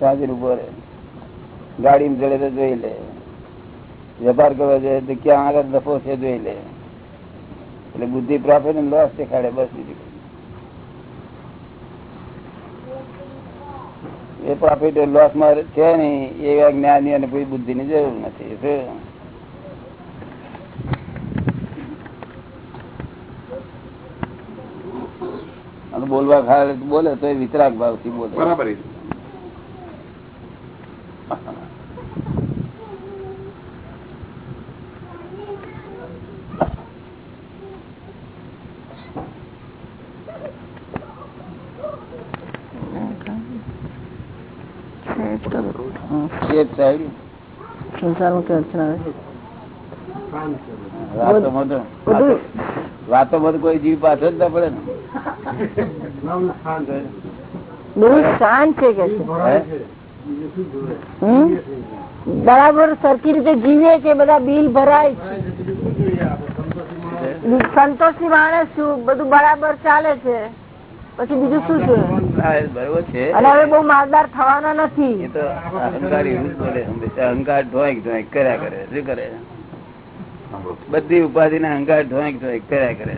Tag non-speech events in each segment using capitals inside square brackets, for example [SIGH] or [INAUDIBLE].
હાજર ઊભો રહે. ગાડી ચડે તો જોઈ લે. વેપાર કરવો જોઈએ તો ક્યાં આગળ નફો છે જોઈ લે. એટલે બુદ્ધિ પ્રોફિટ લોસ દેખાડે, બસ બીજું એ પ્રોફિટ લોસમાં છે ને એવા જ્ઞાની અને કોઈ બુદ્ધિ ની જરૂર નથી બોલવા ખાય બોલે તો એ ભાવથી બોલે. બરાબર છે. સંસારમાં કે અડચણ આવે વાતોમાં બધું કોઈ જીવ પાછો જ ના પડે ને. શાંત છે કે? બરાબર સરખી રીતે જીવે છે બધા બિલ ભરાય છે. સંતોષી માણસ છું બધું બરાબર ચાલે છે. પછી બીજું શું છે? બરોબર છે. હવે બહુ માલદાર થવાના નથી. એ તો અહંકાર એવું બોલે અહંકાર ઢોંક ઢોંક કર્યા કરે શું કરે? બધી ઉપાધિ ને અહંકાર ઢોંક ઢોંક કર્યા કરે.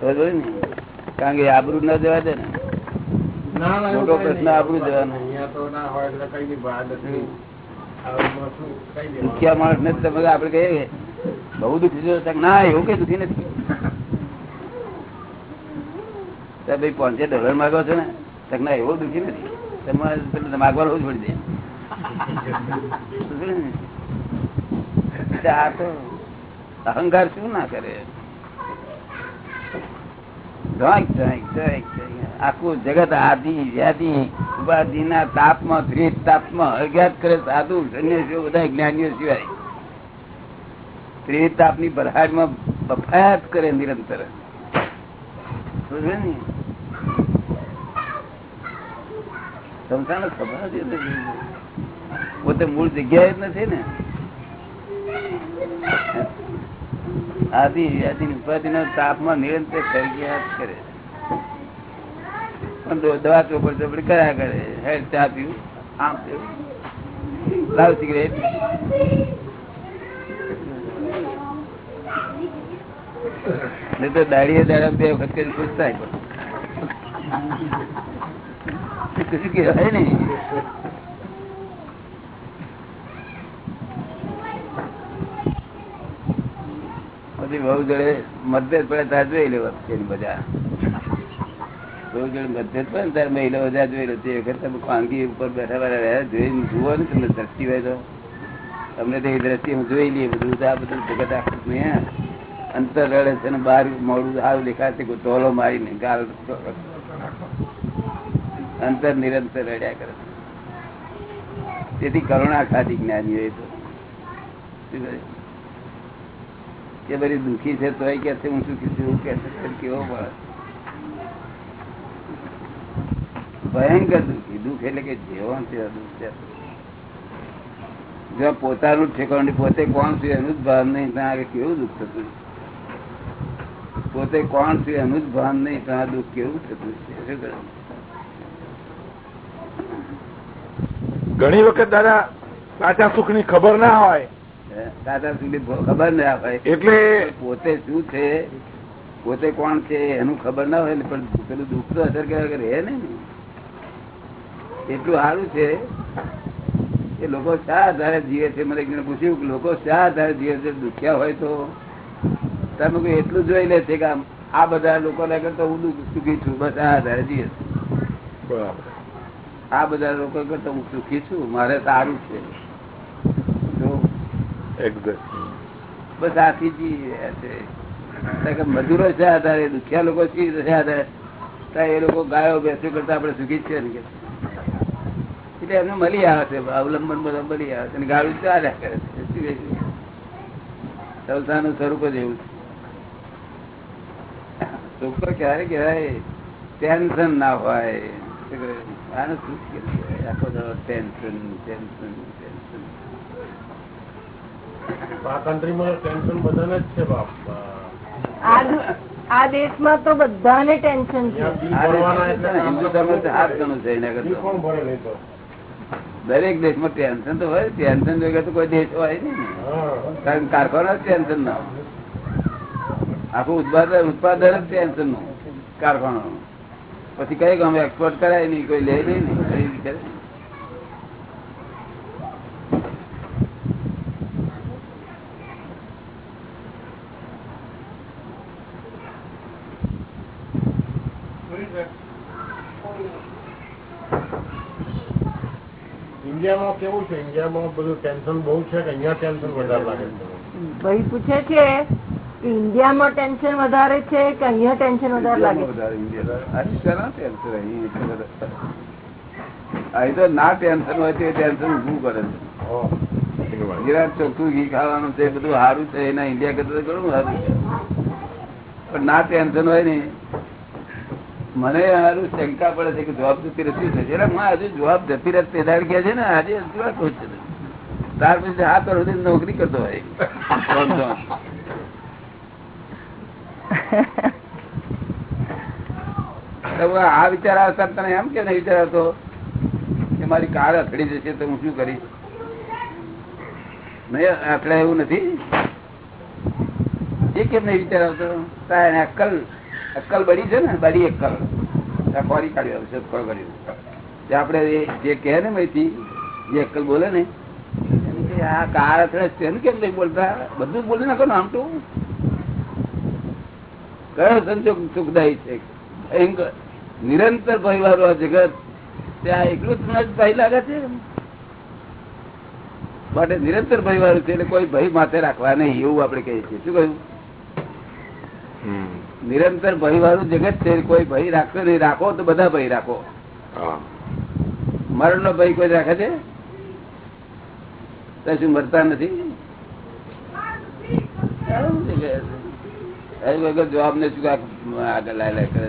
બરોબર ને? કારણ કે આબરૂ ન જવા દે ને. મોટો પ્રશ્ન આબરૂ જવાનો. દુખિયા માણસ ને તમે આપડે કહીએ બહુ દુખી ના એવું કઈ દુખી નથી. ભાઈ પાંચે ડોલર માગો છો ને? તો એવો દુખી નથી. તમારે પેલું માગવાનું પડી જાય આ તો અહંકાર શું ના કરે. આખું જગત આદિ, વ્યાધિ ઉપાધિ ના તાપમાં ત્રીસ તાપમાં અજ્ઞાત કરે સાધુ, સન્યાસીઓ બધા જ્ઞાનીઓ સિવાય. ત્રીજ તાપની ભરહાડમાં બફાયાત કરે નિરંતર. સમજે ને? સંસારનો ખબર નથી. પોતે મૂળ જગ્યાએ જ નથી ને. આદિ વ્યાધિ ઉપાધિ નો તાપમાં નિરંતર ફરજિયાત કરે. પણ દવા ચોપડ ચોપડી કર્યા કરે. હેડ ચા પીવું, આમ પીવું. લાવ સિગરેટ તો દાડીએ દાડા બે વખત કરી પણ. કશું બહુ જોડે મતભેદ પડે ત્યાં જોઈ લેવા એની બધા. બહુ જોડે મતભેદ પડે ને ત્યારે મહિલા બધા જોઈ લો તે તમે ખાનગી ઉપર બેઠા બેઠા રહ્યા જોઈને જુઓ ને તમને દ્રષ્ટિ હોય તો. તમને તો એ દ્રષ્ટિ હું જોઈ લઈએ, બધું આ બધું જગત આખું નહીં અંતર રડે છે ને બહાર મોડું સારું કોઈ ટોલો મારીને ગાલ અંતર નિરંતર રડ્યા કરે. તેથી કરુણા ખાધી જ્ઞાની હોય તો. કે બધી દુઃખી છે તોય કે છે હું સુખી છું કે કેવો પડે ભયંકર દુઃખી. દુઃખ એટલે કે જીવન છે દુઃખ છે. જો પોતાનું ઠેકવણી પોતે કોણ છું એનું જ ભાન નહીં, ત્યાં આગળ કેવું દુઃખ થતું? પોતે કોણ છું એનું જ ભાન નહીં, ત્યાં દુઃખ કેવું થતું છે શું કરે? ઘણી વખત દાદા સાચા સુખની ખબર ના હોય. સાચા સુખની ખબર ના હોય. એટલે પોતે શું છે? પોતે કોણ છે એનું ખબર ના હોય ને પણ પેલું દુઃખ તો અસર કહેવાય રહે ને? એટલું સારું છે કે લોકો શા આધારે જીવે છે? મને એકજણે પૂછ્યું કે લોકો શા આધારે જીવે છે? દુખ્યા હોય તો? તમે કોઈ એટલું જોઈ લે છે કે આ બધા લોકો કરતા હું સુખી છું બસ આ આધારે જીવે છે. બરાબર. આ બધા લોકો કરતા હું સુખી છું મારે સારું છે. બસ આથી છે. મજૂરો છે આધારે દુખિયા લોકો છે આધારે એ લોકો ગાયો બેસો કરતા આપણે સુખી છે ને એટલે એમને મળી આવે છે અવલંબન બધા મળી આવે છે અને ગાળું ચાલ્યા કરે છે? સંસારનું સ્વરૂપ જ એવું છે. તો ક્યારે કહેવાય ટેન્શન ના હોય? આને શું આખો દાડો ટેન્શન ટેન્શન ટેન્શન આ કન્ટ્રીમાં ટેન્શન બધાને જ છે બાપ. આ દેશમાં તો બધાને ટેન્શન છે. હિન્દુ ધર્મ હાથ ગણું છે એના કરતા. દરેક દેશમાં ટેન્શન તો હોય ટેન્શન વગર તો કોઈ દેશ હોય નહીં કારણ કારખાના જ ટેન્શન ના આખું ઉત્પાદન ઉત્પાદન જ ટેન્શનનું કારખાનું પછી કઈ ગમે એક્સપોર્ટ કરાય નહીં કોઈ લે નહીં ને ખરીદી કરે નહીં. ઇન્ડિયામાં કેવું છે ઇન્ડિયામાં બધું ટેન્શન બહુ છે કે અહીંયા ટેન્શન વધારે લાગે છે ભાઈ પૂછે છે ઇન્ડિયામાં ટેન્શન વધારે છે કે અહીંયા ટેન્શન વધારે લાગે? અહીં? તો ના ટેન્શન હોય તે ટેન્શન ઉભું કરે છે. ગુજરાત ચોખ્ખું ઘી ખાવાનું છે બધું સારું છે એના ઇન્ડિયા કરતા ઘણું સારું છે. પણ ના ટેન્શન હોય ને મને સારું શંકા પડે છે કે જવાબ જતી રહેતી છે. એટલે માં હજુ જવાબ જતી રહે તે દાડ કે છે ને આજે હજુ વાત છું. ત્યાર પછી હાથ પર નોકરી કરતો હોય ત્રણ ત્રણ. તો હવે [LAUGHS] આ વિચાર આવતા તને એમ કે વિચાર આવતો કે મારી કાર અથડી જશે તો હું શું કરીશ? નહીં આપણે એવું નથી. એ કેમ નહીં વિચાર આવતો? એને અક્કલ અક્કલ બળી છે ને, બળી અક્કલ. ત્યાં ખોરી કાઢ્યો ખોર કર્યું તે આપણે જે કહે ને મેથી, જે અક્કલ બોલે ને આ કાર અથડે છે કેમ નહીં બોલતા? બધું બોલી નાખો ને આમ તો. કયો સંજોગ સુખદાયી છે. ભયંકર. નિરંતર ભયવાળું આ જગત ત્યાં એકલું જ ભય લાગે છે? માટે નિરંતર ભયવાળું છે એટલે કોઈ ભય માથે રાખવા નહીં એવું આપણે કહીએ છીએ. શું કહ્યું? નિરંતર ભયવાળું જગત છે કોઈ ભય રાખતો નહીં. રાખો તો બધા ભય રાખો. મરણ નો ભય કોઈ રાખે છે? તો શું મરતા નથી? જવાબ ને શું આગળ લાય લાય કરે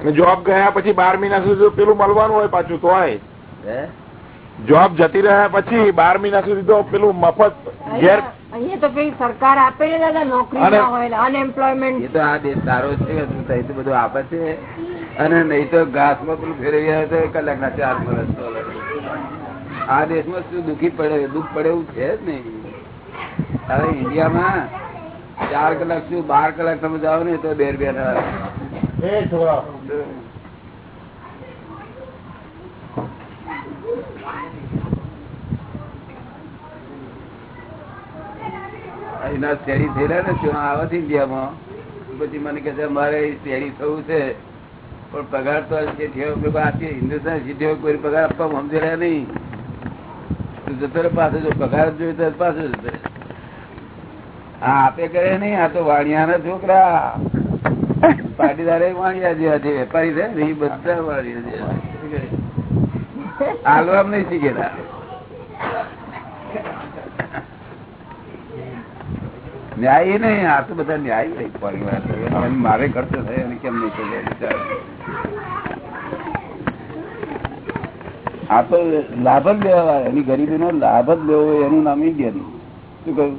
અને જોબ ગયા પછી બાર મહિના સુધી પેલું મળવાનું હોય પાછું તો હોય જોબ જતી રહ્યા પછી બાર મહિના સુધી તો પેલું મફત ઘેર અહીંયા તો કઈ સરકાર આપે ને દાદા નોકરી ના હોય અનએમ્પ્લોયમેન્ટ એ તો આ દેશ સારો છે થાય તો બધું આપે છે. અને નહીં તો ઘાસમાં પેલું ફેરવી આવે તો કલાક ના ચાર વર્ષ આ દેશમાં શું દુઃખી પડે દુઃખ પડે એવું છે જ નહીં. હવે ઇન્ડિયામાં ચાર કલાક શું બાર કલાક તમે જાઓ ને તો બેર બેર એના શેરી થયેલા ને શું આવે છે ઇન્ડિયામાં પછી મને કહે છે મારે શેરી થવું છે પણ પગાર તો હિન્દુસ્તાન સીધી કોઈ પગાર આપવા સમજે રહ્યા નહીં. જતો રહે પાછો જો પગાર નહીં, આ તો વાણિયાના છોકરા. બધા. નહીં ન્યાય નહીં, આ તો બધા ન્યાય હોય પરિવાર મારે ખર્ચો થાય કેમ નહીં બિચારો. આ તો લાભ જ લેવા એની ગરીબી નો લાભ જ લેવો એનું નામ ઇન્ડિયન. શું કહ્યું?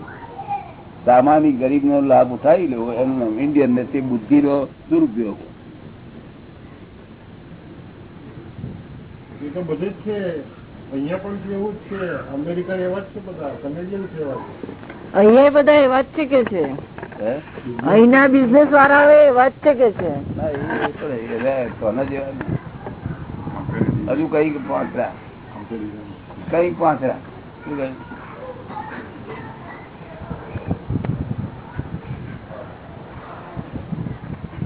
સામાન્ય ગરીબ નો લાભ ઉઠાવી લેવો એનું નામ ઇન્ડિયન ને તે બુદ્ધિ નો દુરુપયોગ. એ તો બધું જ છે. અહીંયા પણ એવું જ છે. અમેરિકા એવા જ છે બધા. કનેડિયન છે એવા અહીંયા બધા એવા જ છે કે છે? અહીંના બિઝનેસ વાળા એવા જ છે કે છે? ના, એ તો જેવા. હજુ કઈ પાંચરા કઈ પાંચરા શું કહ્યું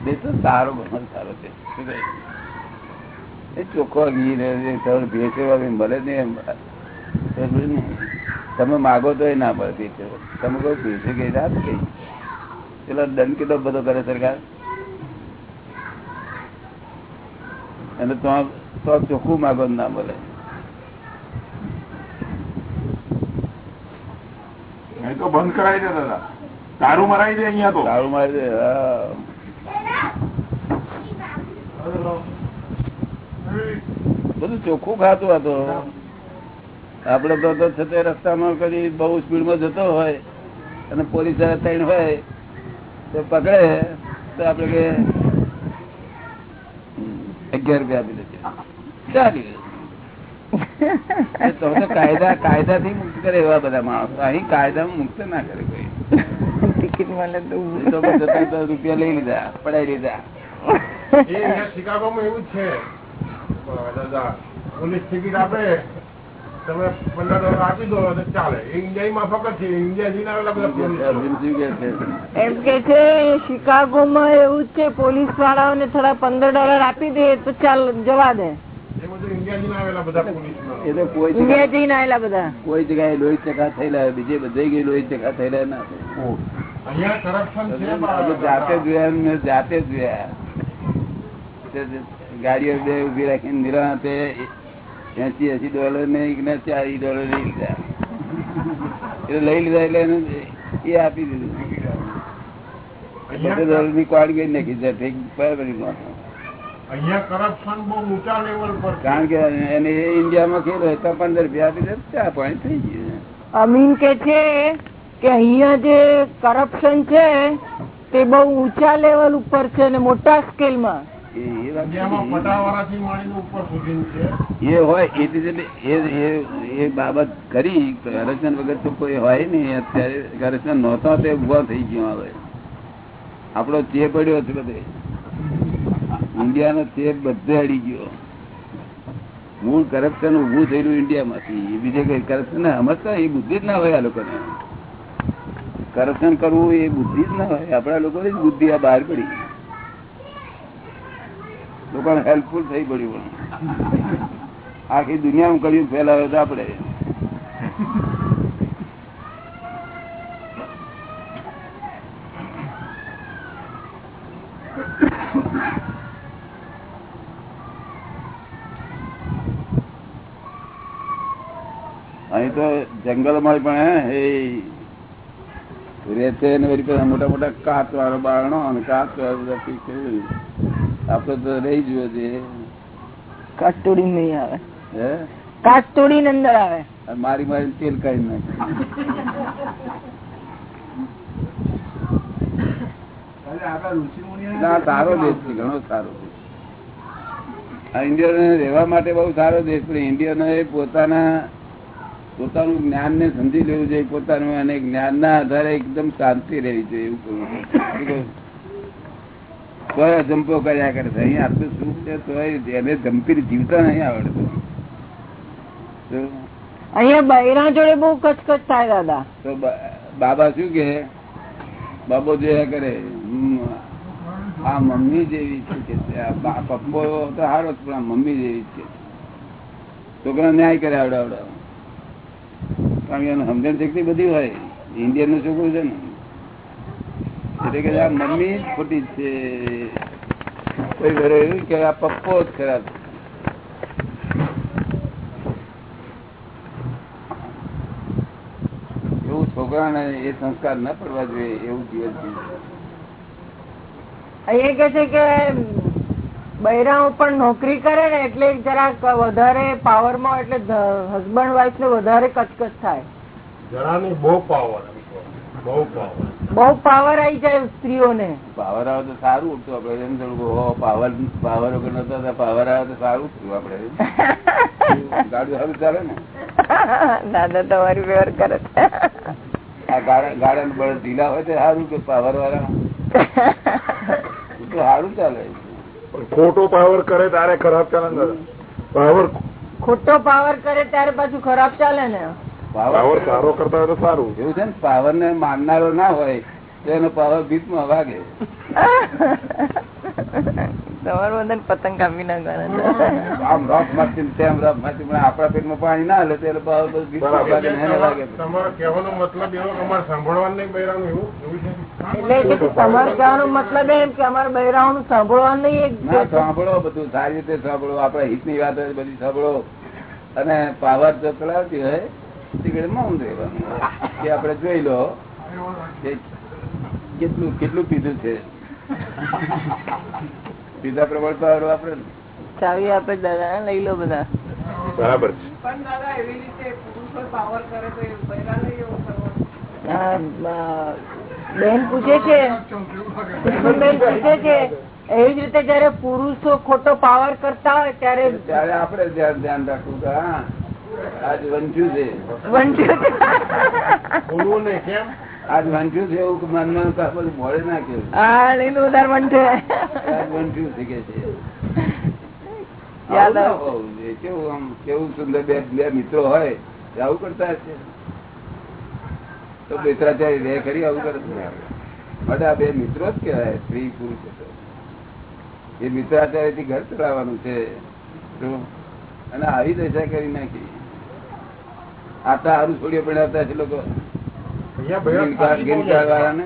બે તો સારો બહુ સારો છે. એ ચોખ્ખો ઘી ને એ તમારે ભેંસો હવે મળે નહીં એમ. સમજ્યું તમે માગો તો એ ના મળે ભેંસો તમે કહો ભેસે કઈ રાત કઈ પેલો દંડ કેટલો બધો કરે સરકાર? અને તો તો ચોખ્ખું માગો ના મળે તો બંધ કરાવી દે દાદા. દે અહીંયા તો. દારૂ મારી દે બધું ચોખ્ખું ખાતું હતો આપડે તો તો છતાં રસ્તામાં કદી બહુ સ્પીડમાં જતો હોય અને પોલીસ ત્રણ હોય તો પકડે તો આપડે કે અગિયાર રૂપિયા આપી દેજે ચાલી તો તો કાયદા કાયદા થી મુક્ત કરે એવા બધા માણસો. અહીં કાયદા મુક્ત ના કરે કોઈ. ટિકિટ મળે તો એ તો પછી જતા તો રૂપિયા લઈ લીધા પડાઈ લીધા. શિકાગોમાં એવું છે. દાદા. પોલીસ ટિકિટ આપે. તમે પંદર ડોલર આપી દો તો ચાલે. માફક છે. ઇન્ડિયા એમ કે છે શિકાગોમાં એવું જ છે. પોલીસ વાળાઓને થોડા પંદર ડોલર આપી દે તો ચાલ જવા દે. કોઈ જગ્યાએ જઈને આવેલા બધા. કોઈ જગ્યાએ લોહી ચકા થયેલા બીજે બધે ગઈ લોહી ચકા થયેલા ના થાય. અહીંયા કરપ્શન છે આપણે જાતે જોયા જાતે જોયા. તે ગાડીઓ બે ઊભી રાખીને નિરાંતે એસી એસી ડોલર ને ચારી ને ડોલર લઈ લીધા એટલે લઈ લીધા એટલે એને એ આપી દીધું. ડોલરની કોડ ગઈ નાખી છે કારણ કે એને ઇન્ડિયામાં ખેલ હોય તો પંદર રૂપિયા આપી દે ચા પાણી થઈ ગયું. અમીન કે છે કે અહીંયા જે કરપ્શન છે તે બહુ ઊંચા લેવલ ઉપર છે ને મોટા સ્કેલમાં એ હોય એ બાબત કરી કરપ્શન વગર તો કોઈ હોય નહીં. અત્યારે કરપ્શન નહોતો તે ઊભા થઈ ગયો હવે. આપણો ચેપ પડ્યો છે બધે. ઇન્ડિયાનો ચેપ બધે અડી ગયો. મૂળ કરપ્શન ઉભું થયેલું ઇન્ડિયામાંથી. બીજે કઈ કરપ્શન સમજતા એ બુદ્ધિ જ ના હોય આ લોકોને. કરપ્શન કરવું એ બુદ્ધિ જ ના હોય. આપણા લોકોની જ બુદ્ધિ આ બહાર પડી. લોકોને હેલ્પફુલ થઈ પડ્યું આખી દુનિયામાં કર્યું ફેલાવે તો આપણે. અહીં તો જંગલમાં પણ હે રેતે મોટા મોટા કાચ વાળો બારણો અને કાચ વાળો. આપડે તો રહી જુએ છે. કાચ તોડી નહીં આવે. હે? કાચ તોડીને અંદર આવે. મારી મારી તેલ કાઢી નાખે. ના સારો દેશ છે ઘણો સારો ઇન્ડિયન આ ઇન્ડિયનો રહેવા માટે બહુ સારો દેશ પણ ઇન્ડિયન એ પોતાના પોતાનું જ્ઞાન ને સમજી લેવું જોઈએ પોતાનું અને જ્ઞાન ના આધારે એકદમ શાંતિ રહેવી જોઈએ એવું કહું કોઈ શું અજંપો કર્યા કરે છે. અહીંયા આટલું સુખ છે તો એને જંપી જીવતા નહીં આવડતું. અહીંયા બૈરા જોડે બહુ કચકચ થાય દાદા. તો બાબા શું કે બાબો જોયા કરે આ મમ્મી જેવી છે કે પપ્પો તો સારો પણ મમ્મી જેવી છે. છોકરા ન્યાય કરે આવડે આવડે કારણ કે સમજણ શક્તિ બધી હોય. ઇન્ડિયનનું છોકરું છે ને? એટલે કે આ મમ્મી ખોટી છે. કોઈ ઘરે એવું કે આ પપ્પો જ ખરાબ એવું છોકરાને એ સંસ્કાર ના પડવા જોઈએ, એવું જીવન. એ કે છે કે બૈરાઓ પણ નોકરી કરે ને એટલે જરાક વધારે પાવરમાં એટલે હસબન્ડ વાઈફ ને વધારે કચકચ થાય. જરાની બહુ પાવર બહુ પાવર બહુ પાવર આવી જાય સ્ત્રીઓને. પાવર આવે તો સારું ઉઠતું આપડે એમ થોડું પાવર પાવર વગર નતો પાવર આવે તો સારું. થયું આપડે ગાડી સારું ચાલે ને. દાદા તમારી વ્યવહાર કરે છે. આ ગાડા ગાડા બળ ઢીલા હોય તો સારું કે પાવર વાળા [LAUGHS] તો સારું ચાલે. પણ ખોટો પાવર કરે તારે ખરાબ ચાલે ને પાવર ખોટો પાવર કરે ત્યારે પાછું ખરાબ ચાલે ને. પાવર સારો કરતા હોય તો સારું. એવું છે ને? પાવર ને માનનારો ના હોય. એનો પાવર ભીતમાં વાગે. તમારું બધા પતંગ કાપી નાખવાના. આમ રફ મારતી તેમ રફ મારતી પણ આપણા પેટમાં પાણી ના હલે તો પાવર બધું ભીતમાં વાગે એને વાગે. તમારો કહેવાનો મતલબ એવો કે અમારે સાંભળવાનું નહીં બૈરાનું એવું? એવું એટલે કે તમારે કહેવાનો મતલબ એમ કે અમારે બૈરાઓનું સાંભળવાનું નહીં ના સાંભળો બધું સારી રીતે સાંભળો. આપડે હિતની વાત હોય બધી સાંભળો. અને પાવર જો ચલાવતી હોય તીકડે મૌન રહેવાનું. કે આપડે જોઈ લો કેટલું કેટલું પીધું છે? પીધા પ્રમાણ પાવર વાપરે ને. ચાવી આપે દાદા લઈ લો બધા. બરાબર છે. અ, અ, બેન પૂછે છે. બેન પૂછે છે. એવી જ રીતે જયારે પુરુષો ખોટો પાવર કરતા હોય ત્યારે ત્યારે આપણે ધ્યાન રાખવું કે હા આજ વંચ્યું છે. વંચ્યું કેમ? આજ વંચ્યું છે એવું મનમાં બધું મોડે ના કેવું હા લીલું આજ વંચ્યું છે કે છે. કેવું આમ કેવું સુંદર બે બે મિત્રો હોય તે આવું કરતા તો રે આવું કરે માટે આ બે મિત્રો જ કહેવાય સ્ત્રી પુરુષ. એ મિત્રાચાર્યથી ઘર ચલાવવાનું છે. અને આવી દશા કરી નાખી. આટલા સારું છોડીઓ બનાવતા છે લોકો. ગ્રીન કાર્ડ ગ્રીન કાર્ડ વાળાને?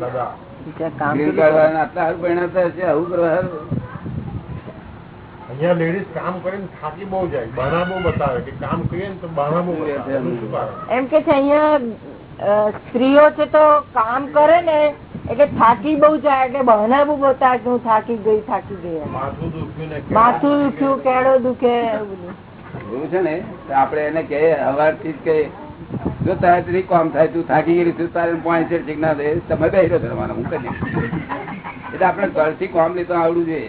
દાદા. બીજા કામ ગ્રીન તો કાર્ડ વાળાને આટલા સારું બનાવતા છે આવું કરવા સારું અહીંયા લેડીઝ કામ કરીને થાકી બહુ જાય. બહાના બહુ બતાવે કે કામ કરીએ ને તો બહાના બહુ બતાવે. એનું શું કારણ? એમ કે છે અહીંયા સ્ત્રીઓ છે તો કામ કરે ને એટલે થાકી બહુ જાય એટલે બહાના બહુ બતાવે કે હું થાકી ગઈ થાકી ગઈ માથું દુખ્યું ને માથું દુખ્યું કેળો દુખે એવું બધું. એવું છે ને? આપડે એને કે હવારથી જ કહીએ. જો તારાથી કામ થાય, તું થાકી ગયેલી, તું તારે પોઈન્ટ છે ના થાય તમે બેહી રહ્યો તમારે હું કરી એટલે આપણે ઘરથી કામ લેતો આવડવું છે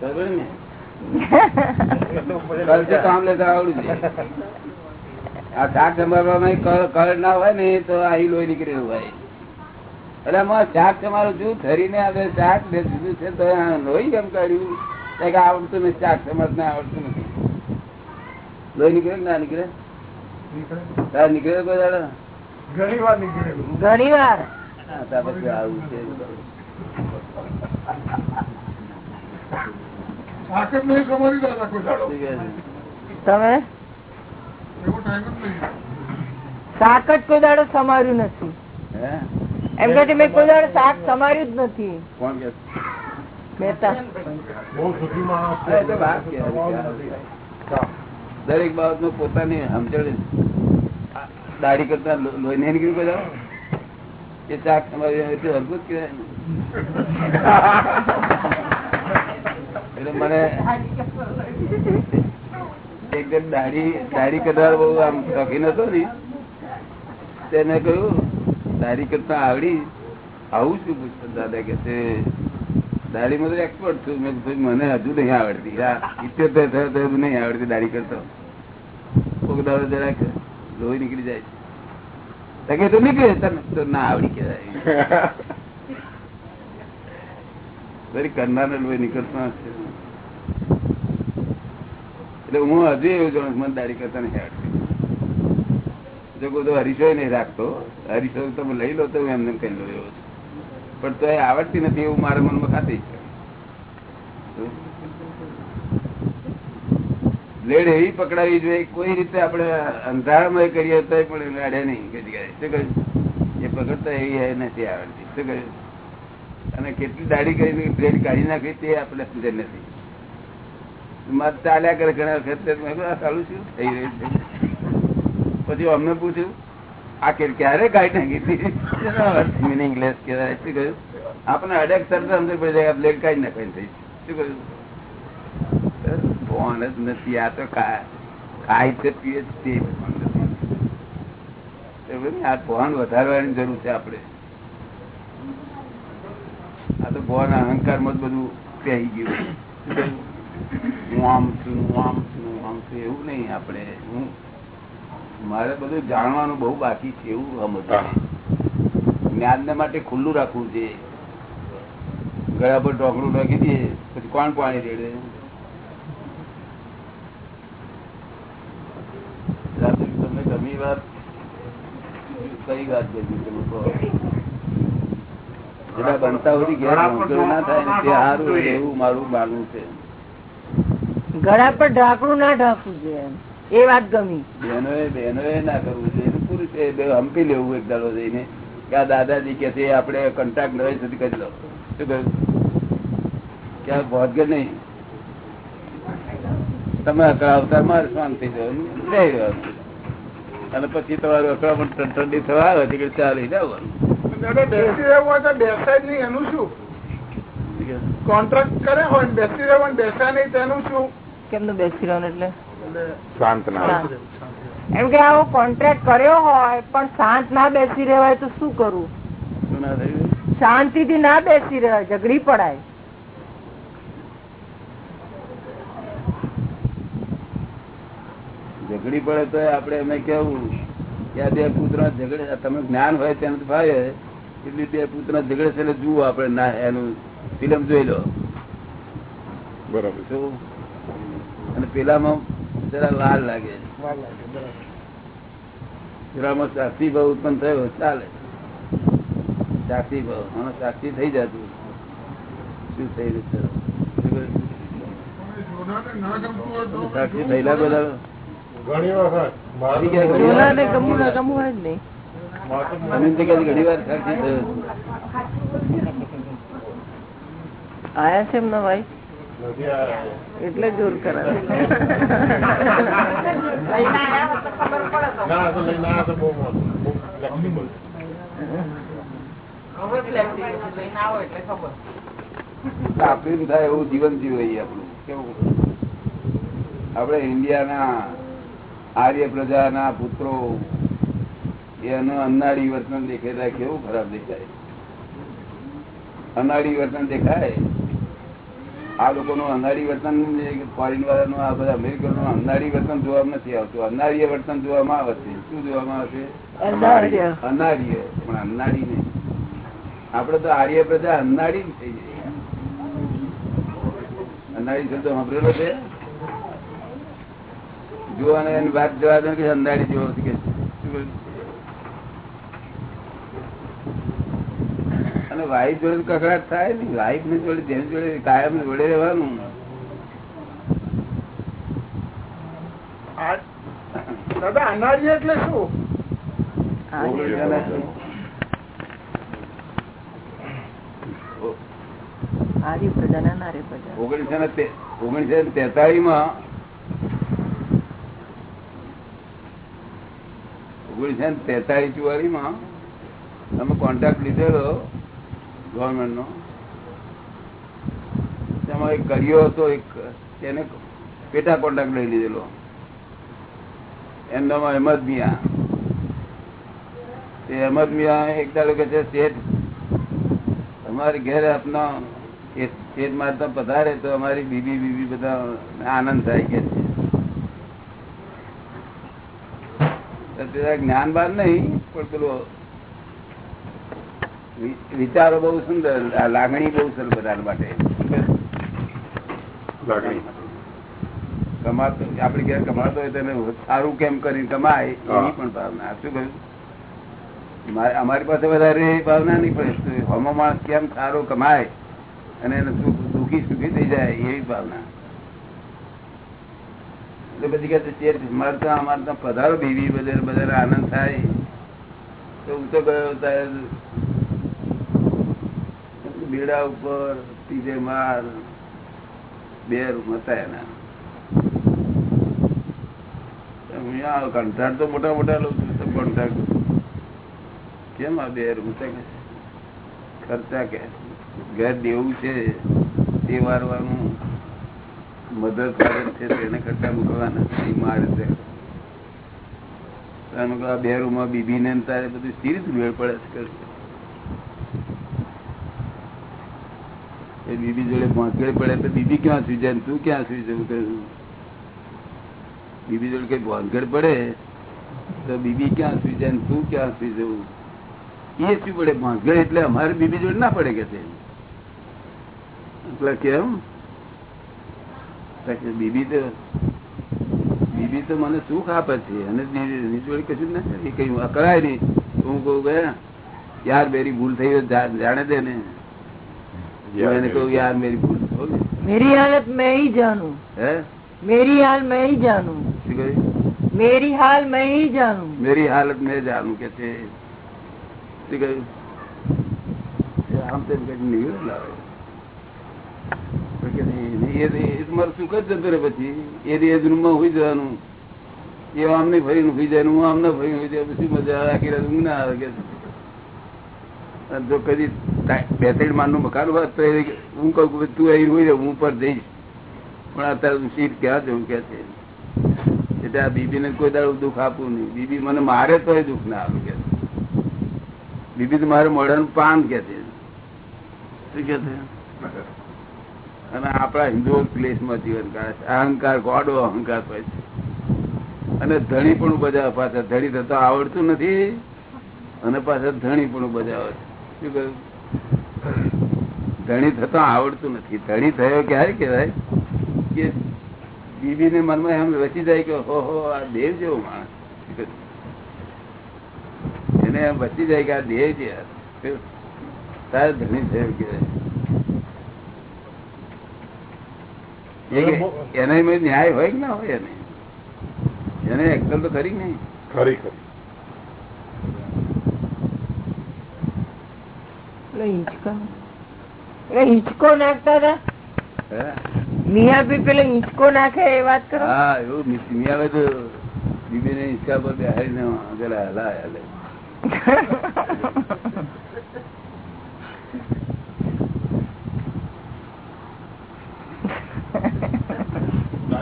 બરોબર ને ઘરથી કામ લેતા આવડું છે આ શાક સંભાળવામાં કળ ના હોય ને, તો અહીં લોહી નીકળેલું હોય. એટલે આમાં શાક તમારું શું ધરીને આવે શાક બે જુદું છે, તો લોહી કેમ કર્યું આવડતું નથી, શાક સમાજ ના આવડતું નથી. લોહી નીકળે ના નીકળે? તાર નીકળે કોઈ દાડા? ઘણી વાર વાર પછી આવું છે? તમે? શાક કોઈ દાડો સમાર્યું નથી. એમ કે મેં કોઈ દાડો શાક સમાર્યું જ નથી. કોણ કે મહેતા બહુ સુખી માણસ દરેક બાબતમાં પોતાની સમજણ દાઢી કરતા લોહી નહીં નીકળ્યું બધા એ ચાક તમારી અદભુત કહેવાય એટલે મને એકદમ દાઢી દાઢી કરનાર બહુ આમ શોખીન હતો ને, તેને કહ્યું, દાઢી કરતા આવડી, આવું શું પૂછતા દાદા કે છે દાઢીમાં તો એક્સપર્ટ છું. મેં મને હજુ નહીં આવડતી. ઇત્યોતેર થયો તો હજુ નહીં આવડતી દાઢી કરતો. કોક દાડો જરાક લોહી નીકળી જાય છે. તો નીકળે તને. તો, ના આવડી કહેવાય. એટલે હું હજુ એવું જાણું મને દાઢી કરતા નહીં આવડતી. જો કોઈ તો હરીશો નહીં રાખતો હરીશો તમે લઈ લો તો હું એમને કહી લો એવો છું. પણ તો એ આવડતી નથી એવું મારા મનમાં ખાતી છે. લેડ એવી પકડાવી જોઈએ, કોઈ રીતે આપણે અંધારામાં કરીએ તો પણ લડે નહીં જગ્યાએ. શું કહ્યું? એ પકડતા એવી નથી આવડતી. શું કહ્યું? અને કેટલી દાઢી કરી બ્લેડ કાઢી નાખી તે આપણે સમજ નથી. મારે ચાલ્યા કરે ઘણા વખત ચાલુ શું થઈ રહ્યું છે? પછી અમને પૂછ્યું આ કે ક્યારે ગાઈડ નાખી મિનિંગલેસ કહેવાય. શું કહ્યું? આપણે અડેક તરત અંદર પડી જાય બ્લેડ કાઢી નાખવાની થઈ શું કહ્યું? ફોન જ નથી, આ તો ખાય છે પીએ તે? આ ફોન વધારવાની જરૂર છે આપણે. આ તો ફોન અહંકારમાં જ બધું પહેરી ગયું. હું આમ છું, હું આમ છું આમ છું, એવું નહીં આપણે, હું મારે બધું જાણવાનું બહુ બાકી છે એવું સમજ જ્ઞાન માટે ખુલ્લું રાખવું છે. ગળા પર ઢોકળું રાખી દે પછી કોણ પાણી રેડે? રાત્રે તમને ગમી વાત? કઈ વાત તમે જેટલા બનતા સુધી ઘેર ના થાય ને તે સારું એવું મારું માનવું છે. ગળા પર ઢાંકણું ના ઢાંકવું જોઈએ એમ. એ વાત ગમી. બહેનોએ બહેનોએ ના કરવું જોઈએ. પુરુષે બે હંપી લેવું એક દાડો જઈને કે આ દાદાજી કે છે આપણે કોન્ટ્રાક્ટ નવે સુધી કરી લો શું કહ્યું? કે આ ભોજગર નહીં? તમે અકળાવતા મારે શાંતિ જવાનું રહી રહેવાનું અને પછી તમારું અકળામણ ઠંડી થવા આવે તે ચાલી જવાનું દાદા બેસી રહેવું તો બેસાય નહીં એનું શું? કોન્ટ્રાક્ટ કરે હોય ને બેસી રહેવાનું ને બેસાય નહીં તેનું શું? કેમનું બેસી રહેવાનું એટલે? શાંત ના. એમ કે આવો કોન્ટ્રાક્ટ કર્યો હોય પણ શાંત ના બેસી રહેવાય તો શું કરવું શાંતિ થી ના બેસી રહેવાય ઝઘડી પડાય. ઝઘડી પડે તો આપડે એમને કેવું કે આ બે પુત્ર ઝઘડે તમે જ્ઞાન હોય તેને ભાઈ ભાવે એટલી બે પુત્ર ઝઘડે છે એટલે જુઓ આપણે ના એનું ફિલ્મ જોઈ લો. બરાબર. અને પેલામાં જરા લાલ લાગે જરામાં સાક્ષી ભાવ ઉત્પન્ન થયો ચાલે. સાક્ષી ભાવ અને સાક્ષી થઈ જતું. શું થઈ રહ્યું છે? જોનાને ના ગમતું હોય તો સાક્ષી થયેલા બધા? ઘણી વખત. ઘણી વાર. સાક્ષી થયો આયા છે એમના ભાઈ. એટલે દૂર કરાવે થાય એવું જીવન જીવીએ આપણું. કેવું? આપડે ઇન્ડિયાના આર્ય પ્રજાના પુત્રો એનું અનાળી વર્તન દેખાય કેવું ખરાબ દેખાય? અનાળી વર્તન દેખાય? આ લોકોનું અંધારી વર્તન ફોરેન વાળાનું આ બધા અમેરિકનનું અંધારી વર્તન જોવા નથી આવતું. અનાળીય વર્તન જોવામાં આવે છે. શું જોવામાં આવે છે? અનાળીય. અનાળીય પણ અનાળી નહીં. આપડે તો આર્ય પ્રજા અનાળી જ થઈ જાય અનાળી શબ્દ સાંભળેલો છે? જોવાને એની વાત જવા દે કે અંધારી જેવો કે શું કહ્યું? અને વાઈફ જોડે કકડાટ થાય ને વાઈફ ને જોડે જેમ જોડે કાયમ જોડે રહેવાનું. દાદા એટલે શું? ઓગણીસો તેતાલીસમાં ઓગણીસો ને તેતાલીસ ચુવાલીસમાં તમે કોન્ટ્રાક્ટ લીધેલો ગવર્મેન્ટ નો. તેમાં એક કર્યો હતો, એક તેને પેટા કોન્ટ્રાક્ટ લઈ લીધેલો. એમનું અહેમદ મિયા. તે અહેમદ મિયા એક દાડો કે છે શેઠ. અમારી ઘેર આપના શેઠ મારતા પધારે તો અમારી બીબી બીબી બધા આનંદ થાય કે છે. જ્ઞાન બાર નહીં, પણ પેલો વિચારો બહુ સુંદર લાગણી બહુ સર બધા માટે. કમાતો આપડે ઘેર કમાતો હોય તેને સારું કેમ કરીને કમાય એની પણ ભાવના. શું કહ્યું? અમારી પાસે વધારે ભાવના નહીં પડે હોમો માણસ કેમ સારો કમાય અને એને દુઃખી સુખી થઈ જાય એવી ભાવના. એટલે બધી કહે છે, મારે તો અમારે તો પધારો બીવી બધા બધા આનંદ થાય. તો હું તો ગયો ત્યારે બેડા ઉપર ત્રીજે માર, બે રૂમ હતા એના. હું તો મોટા મોટા છું, તો કેમ આ બે રૂમ કે ખર્ચા કે ઘર દેવું છે, તે વારવાનું મધર ફાધર છે તેને ખર્ચા મૂકવાના મારે છે. બે રૂમમાં બીબી ને ને તારે બધું સી રીતે મેળ પડે છે એ દીદી જોડે ભાંકડ પડે તો બીબી ક્યાં સુઈ જાય તું ક્યાં સુઈ જવું કહ્યું દીદી જોડે કઈ ભાંગડ પડે તો બીબી ક્યાં સુઈ જાય તું ક્યાં સુઈ જવું એ શું પડે ભાંગડ એટલે અમારે દીદી જોડે ના પડે કે છે? એટલે કેમ તો તો દીદી તો મને સુખ આપે છે અને દીદી જોડે કશું ના કરી કઈ કરાય નહીં. હું કહું ગયા યાર બેરી ભૂલ થઈ જાણે દે ને. હું એને કહું યાર મેરી ભૂલ હો ગઈ. मेरी हालत मैं ही जानू હે मेरी हाल मैं ही जानू શું કહ્યું मेरी हाल मैं ही जानू मेरी हालत में जानू કે છે શું કહ્યું એ આમ તેમ કઈ નીકળે લાવે પણ કે નહીં, નહીં, એ- એ તો મારું સુખ જ જતું રહે પછી એ એ જ રૂમમાં હોઈ જવાનું એ આમ નહીં ફરીને હોઈ જાય ને હું આમ ના ફરીને હોઈ જાય પછી મજા આવે આખી રાત ઊંઘ ના આવે કે અને જો કદી તા- બે ત્રણ માળનું મકાન હોત તો હું કહું કે તું અહીં હોય હું ઉપર જઈશ. પણ અત્યારે તું સીટ ક્યાં જવું કે છે? એટલે આ બીબી ને કોઈ દાડું દુઃખ આપવું નહીં. બીબી મને મારે તોય દુઃખ ના આવે કે બીબી તો મારે મોઢાનું પાન કે છે. શું કે છે? અને આપણા હિન્દુઓ ક્લેશમાં જીવન કાઢે છે. અહંકાર, ગોડો અહંકાર હોય છે. અને ધણી પણ બજાવે પાછા. ધણી થતા આવડતું નથી. અને પાછા ધણી પણ બજાવે છે. શું કહ્યું ધણી થતો આવડતું નથી. ધણી થયો ક્યારે કહેવાય? કે બીબી ને મનમાં એમ રચી જાય કે હો હો આ દેવ જેવો માણસ. એને એમ વચી જાય કે આ દેવ છે. તારે ધણી થયો કહેવાય. એને ન્યાય હોય કે ના હોય એને? એને એકદમ તો ખરી નહીં? ખરી ખરી. એટલે હિંચકો. એટલે હિંચકો નાખતા હતા? મિયા બી પેલો હિંચકો નાખે એ વાત કરો. હા એવું મિ- મિયાવે તો બીબી ને હિંચકા પર બેહાડીને પેલા હલાય હલે [LAUGHS] દાદા તમે સ્ત્રીઓનો બહુ ખેંચો છો હા એવું માનવું છે અમારું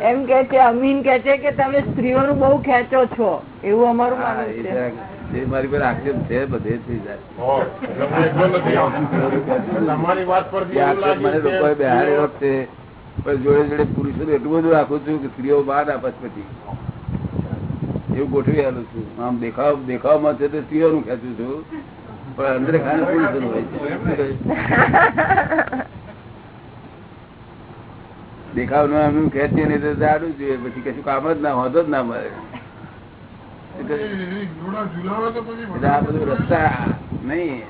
એમ કે છે અમીન કે છે કે તમે સ્ત્રીઓનું બહુ ખેંચો છો. એવું અમારું માનવું છે. મારી પર આક્ષેપ છે બધે થઈ જાય. મને પણ જોડે જોડે પુરુષો એટલું બધું રાખું છું કે સ્ત્રીઓ બહાર આપસ પછી એવું ગોઠવી આલું છું. આમ દેખાવ દેખાવમાં છે તો સ્ત્રીઓનું ખેંચું છું. પણ દેખાવ નો એમનું ખેંચીએ નહીં તો જાડું જોઈએ પછી કશું કામ જ ના હોતો જ ના મળે. આ બધું રસ્તા નહીં.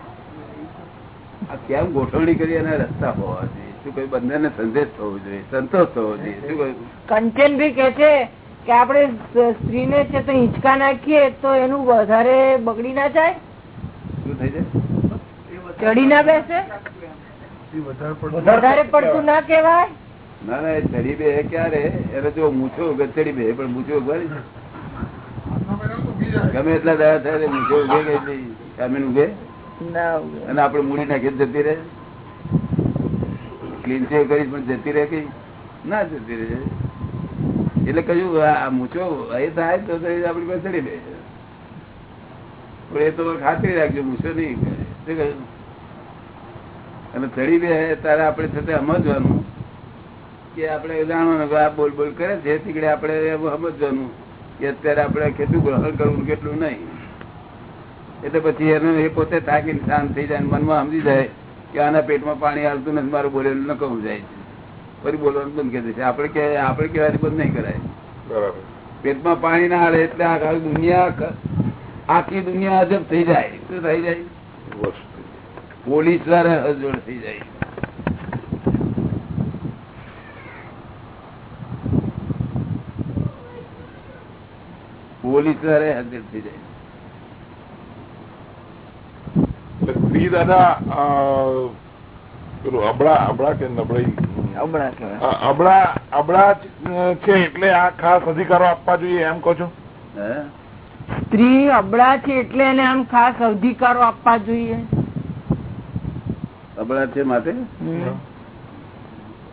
આ કેમ ગોઠવણી કરી અને રસ્તા હોવા જોઈએ? શું કોઈ બંને સંદેશ થવો જોઈએ? સંતોષ થવો જોઈએ? શું કહ્યું કંચન ભી કે છે કે આપણે સ્ત્રીને છે તો હિંચકા નાખીએ તો એનું વધારે બગડી ના જાય? શું થઈ જાય? ચડી ના બેસે? વધારે પડતું ના કેવાય ના ના ચડી બે ક્યારે? એને જો મૂછો ઉગે ચડી બે પણ મૂછો ગમે એટલા દાડા થાય મૂછો ઉગે કે નહીં? ઉગે? ના અને આપણે મૂડી નાખી જતી રહે? ક્લીન સેવ કરી પણ જતી રહે કઈ? ના જતી રહે. એટલે કયું આ મૂછો એ થાય તો આપડી આપણી પાસે ચડી બે. પણ એ તો ખાતરી રાખજો મૂછો નહીં? અને ચડી બે તારે આપણે છતાં સમજવાનું કે આપણે જાણવાનું આ બોલ બોલ કરે છે તીકડે આપણે સમજવાનું કે અત્યારે આપણે કેટલું ગ્રહણ કરવું કેટલું નહીં. એટલે પછી એનો એ પોતે થાકીને શાંત થઈ જાય મનમાં સમજી જાય કે આના પેટમાં પાણી હાલતું નથી મારું બોલેલું ન કહું જાય ફરી બોલવાનું બંધ કરી દે છે આપણે કે આપણે કહેવાથી બંધ નહીં કરાય. બરાબર. પેટમાં પાણી ના આવે એટલે આખા દુનિયા આખી દુનિયા અજબ થઈ જાય. શું થઈ જાય? પોલીસવાળા અજોડ થઈ જાય. પોલીસવાળા હજોડ થઈ જાય. સ્ત્રી દાદા અબળા અબળા કે નબળાઈ? અબળા અબળા અબળા છે એટલે આ ખાસ અધિકારો આપવા જોઈએ એમ કહો છો? હે? સ્ત્રી અબળા છે એટલે એને આમ ખાસ અધિકારો આપવા જોઈએ. અબળા છે માટે?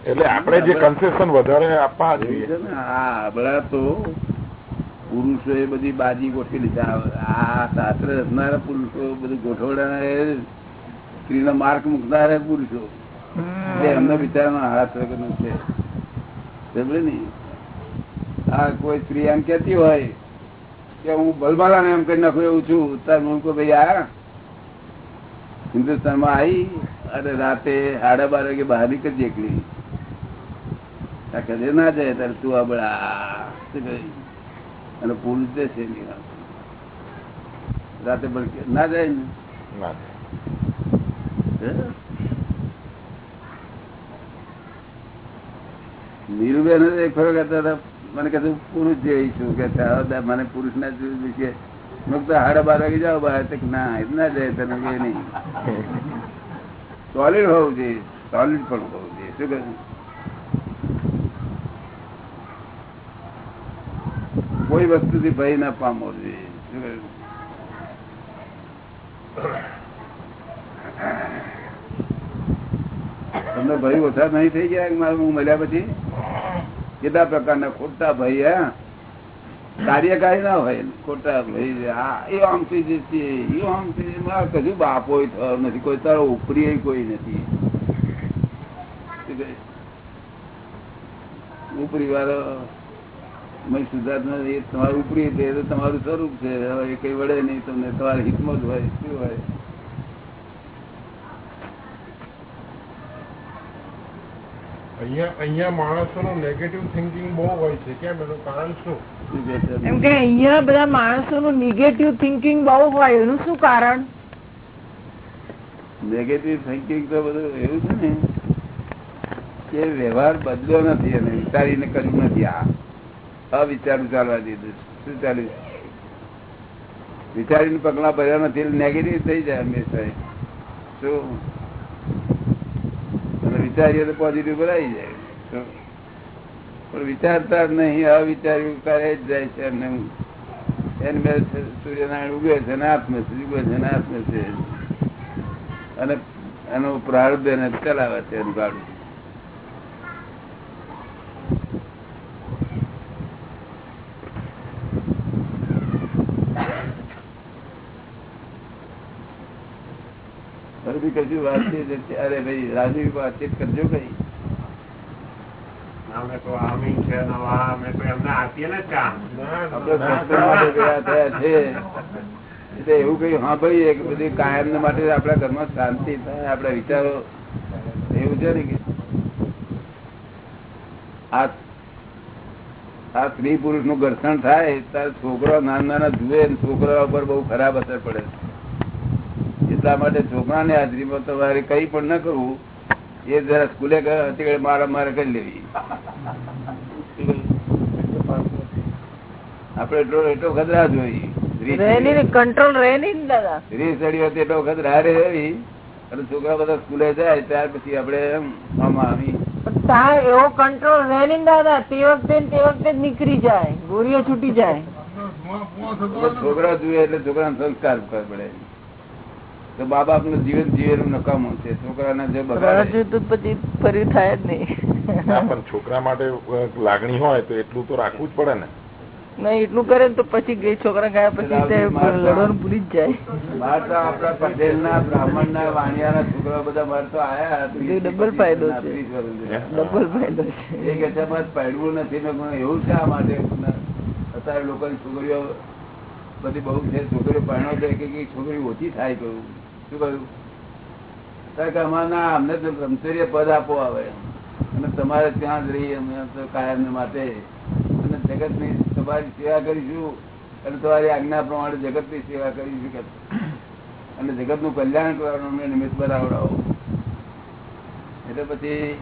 એટલે આપણે જે કન્સેશન વધારે આપવા જોઈએ. છે ને, આ અબળા તો પુરુષો એ બધી બાજી ગોઠવી લીધા. આ આ શાસ્ત્ર રચનારા પુરુષો બધું ગોઠવડા સ્ત્રીનો માર્ક મૂકનારા પુરુષો. એટલે એમના બિચારાના હાથ વગરનું છે. સમજે ને? આ કોઈ સ્ત્રી એમ કેતી હોય કે હું બલબાલા એમ કરી નાખું એવું છું તાર મૂકો ભાઈ આ હિન્દુસ્તાનમાં આવી અને રાતે સાડા બાર વાગે બહાર નીકળજે એકલી કદે ના જાય તારે તું કહે? અને પુરુષ જે છે એની રાતે ના જાય ને? નીરુબેન એક ફરક હતા. મને કહે પુરુષ જેવી છું. કે મને પુરુષ ના જોયું છે. મેં સાડા બાર વાગે જાઓ બહાર. ના, એ ના જાય, તને એ નહીં. સોલિડ હોવું જોઈએ. સોલિડ પણ હોવું જોઈએ. શું કહ્યું કોઈ વસ્તુથી ભય ના પામવો જોઈએ. શું કહ્યું? તમને ભય ઓછા નહીં થઈ ગયા? મારું હું મળ્યા પછી? કેટલા પ્રકારના ખોટા ભાઈ હે? કાર્યકારી ના હોય ખોટા ભાઈ એ આમ થઈ જશે એ આમ થઈ કશું બાપો થયો નથી. કોઈ તારો ઉપરી કોઈ નથી. ઉપરી વાળો મય સુધાર્થ નથી, એ તમારું ઉપરી તમારું સ્વરૂપ છે. હવે કઈ વડે નહીં તમને. તમારા હિતમાં જ હોય શું હોય? અહીંયા અહીંયા માણસોનું નેગેટિવ થિંકિંગ બહુ હોય છે. કેમ? એનું કારણ શું? એમ કે અહીંયા બધા માણસોનું નેગેટિવ થિંકિંગ બહુ હોય એનું શું કારણ? નેગેટિવ થિંકિંગ તો બધું એવું છે ને કે વ્યવહાર બદલ્યો નથી અને વિચારીને કર્યું નથી આ. અવિચારું ચાલવા દીધું શું ચાલ્યું? વિચારીને પગલા ભર્યા નથી નેગેટિવ થઈ જાય હંમેશા. શું? વિચારીએ તો પોઝિટિવ ભરાઈ જાય. પણ વિચારતા જ નહીં અવિચાર્યું કરે જ જાય છે અને એને મેં સૂર્યનારાયણ ઉગે છે ને આત્મ છે ઉગે છે ને આત્મ છે અને એનો પ્રારબ્ધ એને ચલાવે છે એનું ગાડું ફરીથી કશું વાતચીત અરે ભાઈ રાજીવ વાતચીત કરજો કઈ. અમે તો આમી છે નવા અમે તો એમને આપીએ ને ચા. આપણે સત્સંગ માટે ગયા થયા છે. એટલે એવું કઈ હા કે બધી કાયમ માટે આપણા ઘરમાં શાંતિ થાય આપણા વિચારો. એવું છે ને કે? આ આ સ્ત્રી પુરુષનું ઘર્ષણ થાય ત્યારે છોકરો નાના નાના જુએ છોકરા ઉપર બહુ ખરાબ અસર પડે એટલા માટે છોકરાની હાજરીમાં તમારે કઈ પણ ન કરવું એ જરા સ્કૂલે મારા મારે કરી લેવી. આપડે એટલો એટલો વખત રાહ જોઈ રહે નહીં ને કંટ્રોલ રહે નહીં દાદા. રીસ ચડી હતી એટલો વખત રાહ રહેવી અને છોકરા બધા સ્કૂલે જાય ત્યાર પછી આપડે આમાં આવી. એવો કંટ્રોલ રહે નહીં દાદા તે વખતે તે વખતે નીકળી જાય ગોળીઓ છૂટી જાય. છોકરા જોઈએ એટલે છોકરા સંસ્કાર પડે. તો મા બાપનું જીવન જીવન નકામું છે. છોકરાના જે બગાડે. તો પછી ફરી થાય જ નહીં. પણ છોકરા માટે લાગણી હોય તો એટલું તો રાખવું જ પડે ને. નહીં એટલું કરે તો પછી ગઈ છોકરા ગયા પછી લડવાનું ભૂલી જ જાય. બહાર તો આપડા પટેલ ના બ્રાહ્મણ ના વાણિયા ના છોકરા બધા માર તો આયા ડબલ ફાયદો છે. ડબલ ફાયદો છે. એ કે છે પડવું નથી ને એવું શા માટે? અત્યારે લોકોની છોકરીઓ બધી બહુ છે. છોકરીઓ પરણો છે કે કે છોકરી ઓછી થાય કહ્યું અમને તો બ્રહ્મચર્ય પદ આપો આવે. અને તમારે ત્યાં જ રહી અમે કાયમ માટે. અને જગતની તમારી સેવા કરીશું. અને તમારી આજ્ઞા પ્રમાણે જગતની સેવા કરીશું કે અને જગતનું કલ્યાણ કરવાનું અમને નિમિત્ત બરાવડાવો એટલે પછી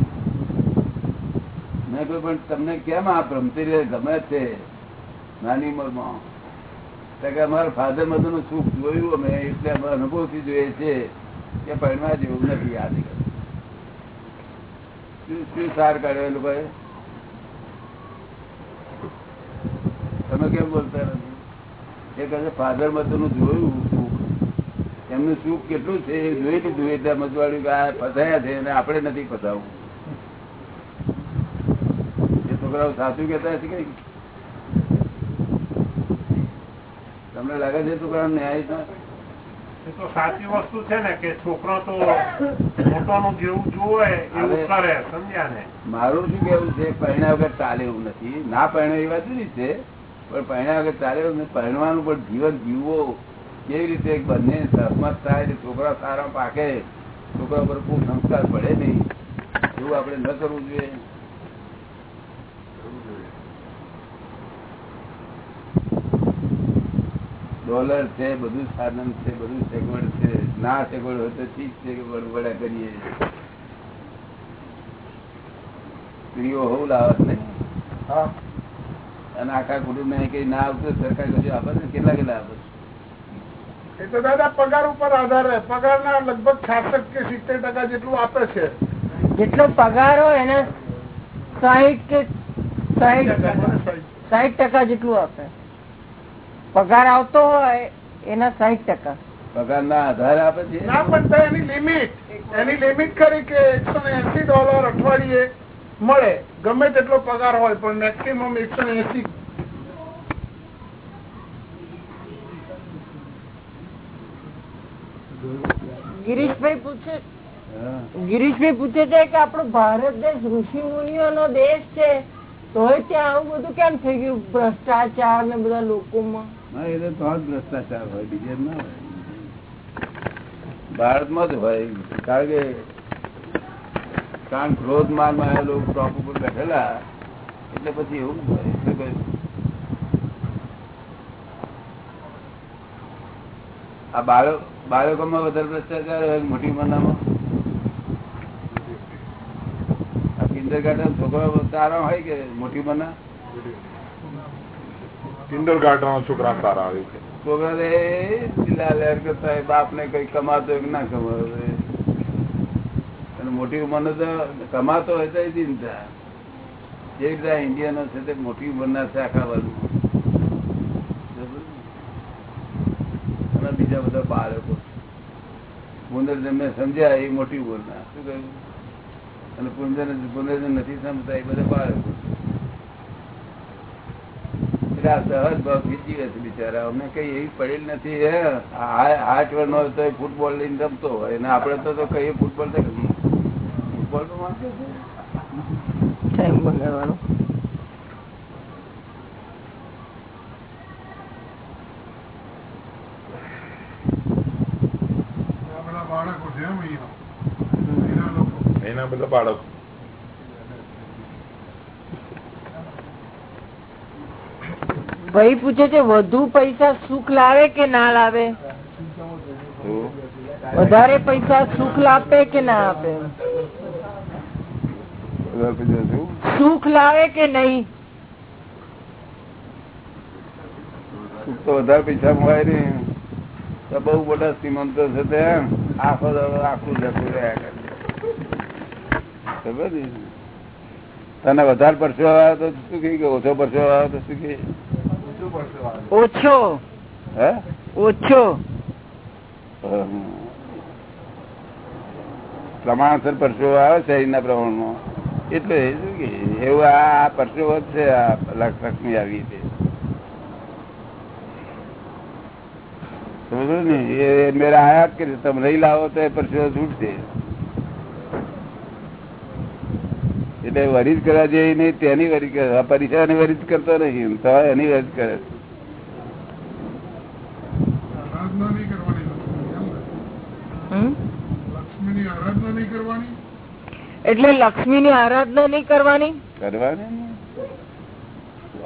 મેં કહ્યું, પણ તમને કેમ આ બ્રહ્મચર્ય ગમે છે? નાની ઉંમરમાં. અમારા ફાધર મધરનું સુખ જોયું અમે, એટલે અમે અનુભવથી જોઈએ છે કે પરણવા જેવું નથી આ જગત. શું શું સાર કાઢ્યો એ લોકોએ? તમે કેમ બોલતા નથી? એ કહે ફાધર મધરનું જોયું સુખ. એમનું સુખ કેટલું છે? એ જોઈ લીધું એટલે મજવાડ્યું કે, આ ફસાયા છે અને આપણે નથી ફસાવું એ છોકરાઓ સાચું કેતા છે કે તમને લાગે છે છોકરા ન્યાય છે? તો સાચી વસ્તુ છે ને કે છોકરો તો મોટોનું જેવું જુએ એવું કરે સમજ્યા ને? મારું શું કેવું છે પહેણ્યા વગર ચાલે એવું નથી. ના પહેણે એ વાત છે પણ પહેણ્યા વગર ચાલે એવું નથી. પહેણવાનું પણ જીવન જીવવો કેવી રીતે બંને સહમત થાય છોકરા સારા પાકે છોકરા પર કોઈ સંસ્કાર પડે નહીં એવું આપણે ન કરવું જોઈએ. ડોલર છે બધું સાધન છે બધું સગવડ છે. ના સગવડ હોય તો ઠીક છે કે વડવડા કરીએ. સ્ત્રીઓ હોવું લાવત નહીં. અને આખા કુટુંબ ને કઈ ના આવતું સરકાર કશું આપે ને કેટલા કેટલા આપે? એ તો દાદા પગાર ઉપર આધાર રહે. પગાર ના લગભગ છાસઠ કે સિત્તેર ટકા જેટલું આપે છે. જેટલો પગાર હોય એને સાહીઠ કે સાહીઠ સાહીઠ ટકા જેટલું આપે. પગાર આવતો હોય એના સાહીઠ ટકા. પગાર ના આધાર આપે છે? ના પણ એની લિમિટ એની લિમિટ કરી કે એકસો એસી ડોલર અઠવાડિયે મળે? ગમે તેટલો પગાર હોય પણ મેક્સિમમ એકસો એસી. ગિરીશભાઈ પૂછે ગિરીશભાઈ પૂછે છે કે આપણો ભારત દેશ ઋષિ મુનિઓ નો દેશ છે તોય ત્યાં આવું બધું કેમ થઈ ગયું? ભ્રષ્ટાચાર ને બધા લોકોમાં? ભ્રષ્ટાચાર હોય, બીજે ના હોય. ભારતમાં જ હોય, કારણ કે કારણ ક્રોધ મારમાં લોકો ટોપ ઉપર બેઠેલા, એટલે પછી એવું હોય આ બાળક, બાળકોમાં વધારે ભ્રષ્ટાચાર હોય મોટી મનામાં કિન્ડર ગાર્ડન છોકરો સારા હોય કે મોટી મના કિન્ડર છોકરા સારા આવે છે. છોકરા બાપ ને કઈ કમાતો કે ના કમાતો મોટી ઉંમરનો તો કમાતો હોય તો ચિંતા જે રીતે ઇન્ડિયનો છે તે મોટી ઉંમરના છે આખા વર્ગ અને બીજા બધા બાળકો. પુનર્જન્મ સમજ્યા એ મોટી ઉંમરના શું કહ્યું? અને પુનર્જન પુનર્જન નથી સમજતા એ બધા બાળકો. સહજ ભાવ જીવે છે બિચારા. અમને કઈ એવી પડેલ નથી હે. આઠ વર્ષ નો તો ફૂટબોલ લઈને રમતો હોય. અને આપડે તો તો કઈ ફૂટબોલ તો ફૂટબોલનું વાંચે છે. ટાઈમ બગાડવાનો. બાળકો છે એના બધા બાળકો. ભાઈ પૂછે છે, વધુ પૈસા સુખ લાવે કે ના લાવે? વધારે પૈસા સુખ લાવે કે ના આપે? બધા? સુખ લાવે કે નહીં? સુખ તો વધારે પૈસા મળે ને બહુ મોટા શ્રીમંતો છે તે આખો આખું જતું રહ્યા ખબર તને વધારે પરસો આવ્યો તો કહે કે ઓછો પરસો આવ્યો તો શું કહે ઓછો. હે? ઓછો. પ્રમાણસર પરસેવો આવે શરીરના પ્રમાણમાં. એટલે એવું આ પરસેવો જ છે આ લક્ષ્મી આવી તે સમજો ને? એ મેરા આયાત કરી તમે નહીં લાવો તો એ પરસેવો છૂટશે. એટલે વરિજ કરવા જેવી નહીં તેની વરિજ કરે. આ પરીક્ષાની વરીજ કરતો નહીં તો એની વરિજ કરે એટલે લક્ષ્મી ની? આરાધના નહીં કરવાની? કરવાની?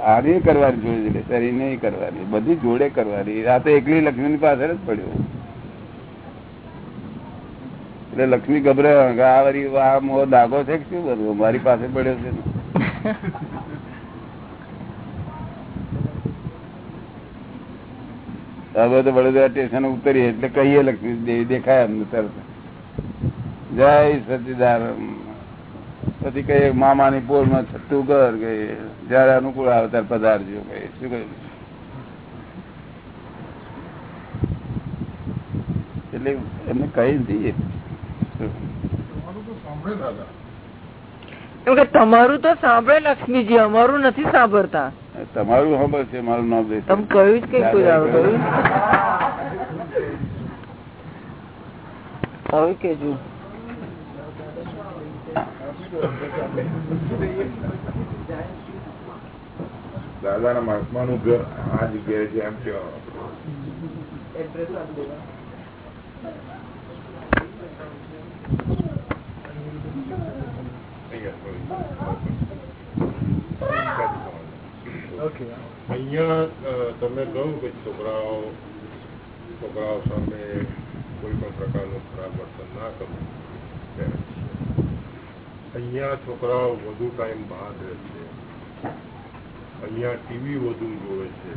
આની કરવાની જોડે શરીર નહીં કરવાની. બધી જોડે કરવાની. રાતે એકલી લક્ષ્મી ની પાછળ જ પડ્યો. એટલે લક્ષ્મી ગભરાય આ છે કે શું બધું? મારી પાસે પડ્યો છે. વડોદરા સ્ટેશન ઉતરીએ એટલે કહીએ લક્ષ્મી દેવી દેખાય અમને તરત. જય સચિદાનંદ. પછી કઈ મામાની પોરમાં છઠ્ઠું ઘર, કહીએ. જયારે અનુકૂળ આવે ત્યારે પધારજો, કહીએ. શું કહ્યું એટલે એમને કહી દઈએ તમારું તો સાંભળે દાદા એમ કે તમારું તો સાંભળે લક્ષ્મીજી અમારું નથી સાંભળતા. તમારું ખબર છે મારું નામ દે તમે કહ્યું જ કઈ કહ્યું હવે કેજો દાદા ઘર આ જગ્યાએ છે એમ કેવા છોકરાઓ કોઈ પણ પ્રકારનું ખરાબ ના કરવું અહીંયા છોકરાઓ વધુ ટાઈમ બહાર રહે છે. અહીંયા ટીવી વધુ જોવે છે.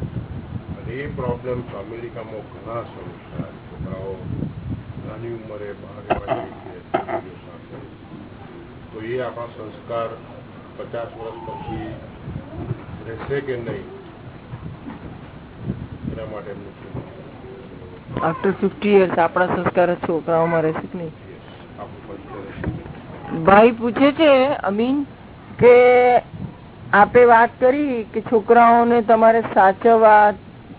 અને એ પ્રોબ્લેમ અમેરિકામાં ઘણા સમસ્યા છોકરાઓ નાની ઉંમરે બહાર રહેવા તો એ આપણા સંસ્કાર પચાસ વર્ષ પછી રહેશે કે નહીં? એના માટે આફ્ટર ફિફ્ટી યર્સ આપણા સંસ્કાર છોકરાઓમાં રહેશે કે નહીં? ભાઈ પૂછે છે અમીન કે આપે વાત કરી કે છોકરાઓને તમારે સાચવવા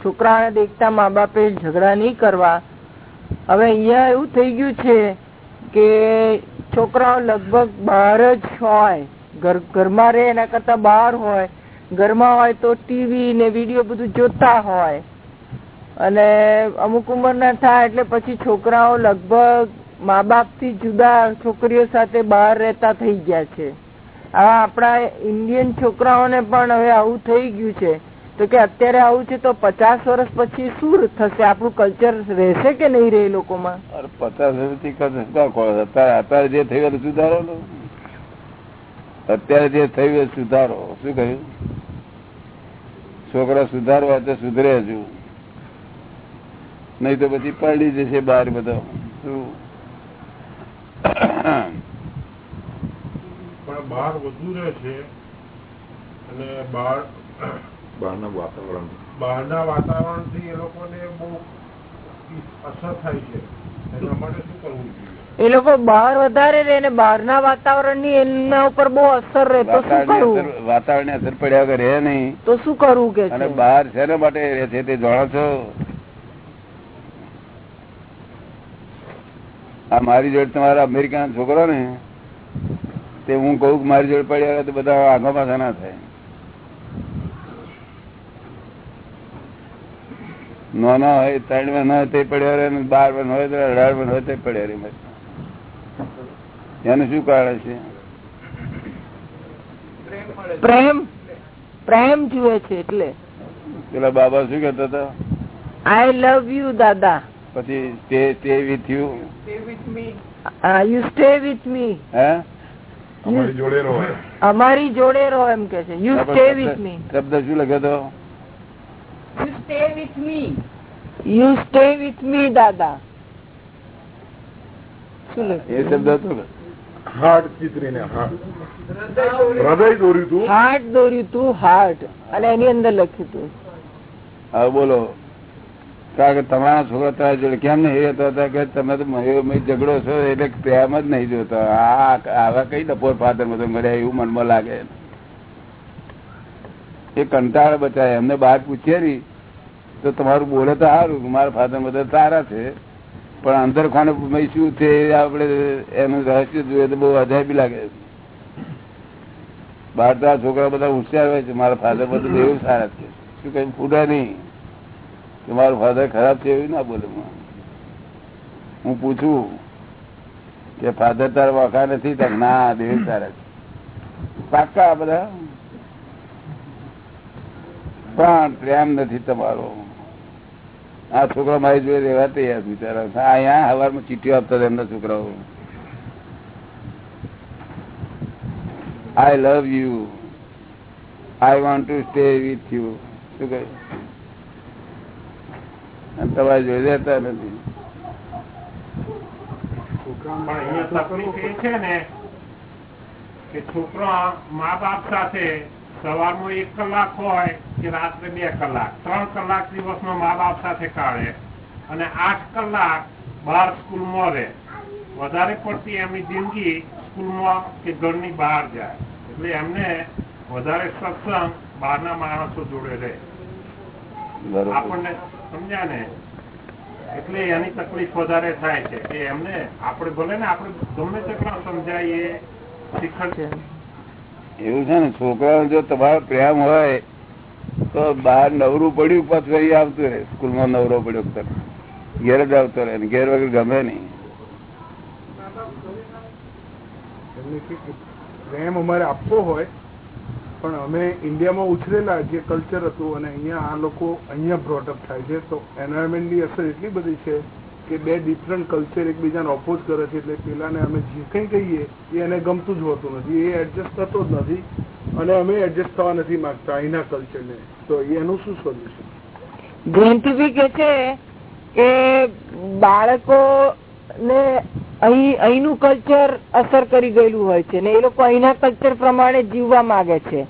છોકરાને દેખતા મા બાપે ઝઘડા નહીં કરવા હવે અહીંયા એવું થઈ ગયું છે કે છોકરાઓ લગભગ બહાર જ હોય. ઘરમાં રહે એના કરતા બહાર હોય. ઘરમાં હોય તો ટીવી ને વીડિયો બધું જોતા હોય. અને અમુક ઉંમરના થાય એટલે પછી છોકરાઓ લગભગ મા બાપથી જુદા છોકરીઓ સાથે બહાર રહેતા થઈ ગયા છે. આવા આપણા ઇન્ડિયન છોકરાઓને પણ હવે આવું થઈ ગયું છે. તો કે અત્યારે આવું છે તો પચાસ વર્ષ પછી શું થશે? આપણું કલ્ચર રહેશે કે નહીં રહે લોકોમાં? અરે પચાસ વર્ષથી અત્યારે જે થયું સુધારો અત્યારે જે થયું સુધારો. શું કહ્યું? છોકરા સુધારવા તો સુધરે હજુ નહીં તો પછી પડી જશે બહાર બધા. શું? બહાર વધુ રહે છે. અને બહાર બહારના વાતાવરણ. બહારના વાતાવરણથી એ લોકોને બહુ અસર થાય છે. એના માટે શું કરવું જોઈએ? એ લોકો બહાર વધારે રે ને બહારના વાતાવરણની એમના ઉપર બહુ અસર રહે તો શું કરવું વાતાવરણ અસર પડ્યા વગર રહે નહીં. તો શું કરવું કે અને છે? બહાર શેના માટે રહે છે તે જાણો છો? આ મારી જોડે તમારા અમેરિકાના છોકરો ને તે હું કહું કે મારી જોડે પડ્યા હોય તો બધા આગો પાછા ના થાય. નાના હોય ત્રણ મહિના હોય તે પડ્યા રહે બાર મહિના હોય તો અઢાર મહિના હોય તે પડ્યા રહે એનું શું કારણ છે? પ્રેમ? પ્રેમ જુએ છે એટલે. પેલા બાબા શું કેતા હતા? આઈ લવ યુ દાદા. પછી stay stay with you you stay with me હે? અમારી જોડે રહો. અમારી જોડે રહો એમ કે છે. યુ સ્ટે વિથ મી શબ્દ શું લખ્યો હતો stay with me you stay with me દાદા. એ શબ્દ હતો ને? હાર્ટ ચિત્રીને હાર્ટ હૃદય દોર્યું તું? હાર્ટ દોર્યું તું હાર્ટ અને એની અંદર લખ્યું તું. હવે બોલો. કારણ કે તમારા છોકરા તારા જોડે કેમ નહીં રહેતા હતા કે તમે તો ઝઘડો છો એટલે પ્રેમ જ નહીં જોતા. આ આવા કઈ ડપોર ફાધર બધો મળ્યા એવું મનમાં લાગે. એ કંટાળ બચાય એમને બહાર પૂછીએ ની તો તમારું બોલે તો સારું મારા ફાધર બધા સારા છે. પણ અંદર ખાને શું છે આપડે એનું રહસ્ય જોઈએ તો બહુ અજાયબી લાગે બહાર તો આ છોકરા બધા હોશિયાર હોય છે. મારા ફાધર બધું એવું સારા છે. શું કઈ ફૂટે નહીં કે મારું ફાધર ખરાબ છે એવું ના બોલે હું પૂછું કે ફાધર તારા વખા નથી? તો ના, દેવ સારા છે. પાકા બધા? પણ પ્રેમ નથી તમારો. આ છોકરા મારી જોડે રહેવા તૈયાર બિચારા. અહીંયા હવારમાં ચીઠીઓ આપતા એમના છોકરાઓ. I love you I want to stay with you શું કહે? તમારે જોઈ રહેતા નથી. છોકરા મા બાપ સાથે સવારમાં એક કલાક હોય કે રાત્રે બે કલાક. ત્રણ કલાક દિવસનો મા બાપ સાથે કાઢે અને આઠ કલાક બહાર સ્કૂલમાં રહે. વધારે પડતી એમની જિંદગી સ્કૂલમાં કે ઘરની બહાર જાય. એટલે એમને વધારે સત્સંગ બહારના માણસો જોડે રહે. આપણને સમજ્યા ને? એટલે એની તકલીફ વધારે થાય છે. કે એમને આપણે ભલે ને આપણે ગમે તેટલા સમજાવીએ શીખડ છે. એવું છે ને, છોકરાઓ જો તમારો પ્રેમ હોય, તો બહાર નવરું પડ્યું પછી આવતું રહે. સ્કૂલમાં નવરો પડ્યો ઘેર જ આવતો રહે ઘેર વગર ગમે નહીં. પ્રેમ અમારે આપવો હોય, પણ અમે ઇન્ડિયામાં ઉછરેલા જે કલ્ચર હતું અને અહીંયા આ લોકો અહીંયા બ્રોટઅપ થાય છે, તો એન્વાયરમેન્ટની અસર એટલી બધી છે કે બે ડિફરન્ટ કલ્ચર એકબીજાને ઓપોઝ કરે છે એટલે પેલાને અમે જે કંઈ કહીએ એ એને ગમતું જ હોતું નથી. એ એડજસ્ટ થતો જ નથી અને અમે એડજસ્ટ થવા નથી માંગતા અહીંના કલ્ચરને તો એનું શું સોલ્યુશન ગ્રંથિભી કે છે કે બાળકો ને અહીં, અહીંનું કલ્ચર અસર કરી ગયેલું હોય છે ને એ લોકો અહીંના કલ્ચર પ્રમાણે જીવવા માંગે છે.